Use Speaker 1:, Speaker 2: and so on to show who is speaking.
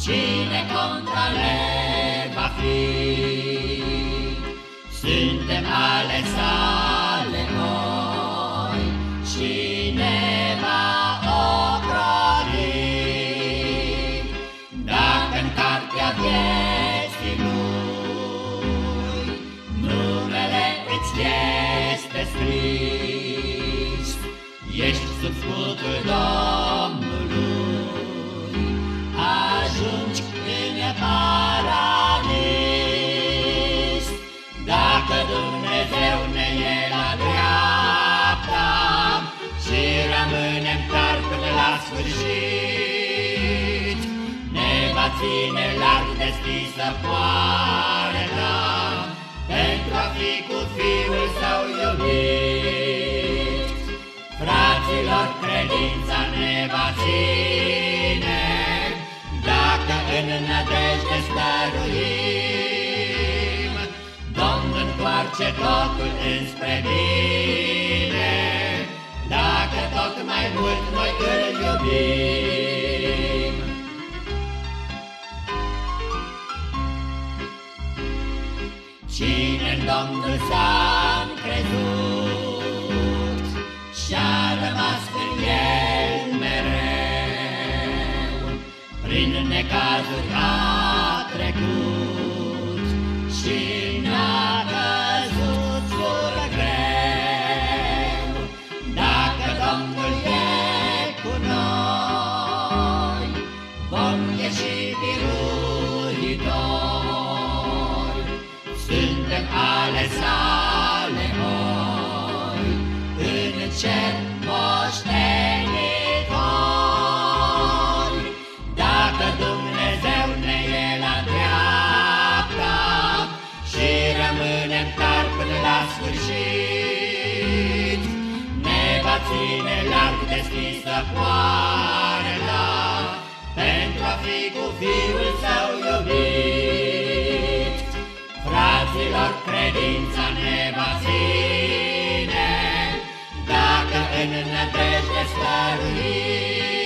Speaker 1: Cine contra le va fi? Suntem ale sale noi și va ocroli. Dacă-n cartea vieții lui numele îți este scris, ești sub scutul dor. Sfârșit, ne va ține larg deschisă poarta pentru a fi cu Fiul Său iubit. Fraților, credința ne va ține dacă în nădejde stăruim. Domnul întoarce totul înspre bine, mai mult noi îl iubim. Cine în Domnul s-a încrezut și-a rămas în el mereu, prin necazuri a trecut și n-a biruitori. Suntem ale sale oi, în cer moștenitori. Dacă Dumnezeu ne e la dreapta și rămânem tari până la sfârșit, ne va ține larg deschisă poarta pentru a fi cu Fiul Său iubit. Fraților, credința ne va ține, dacă în nădejde stăruim.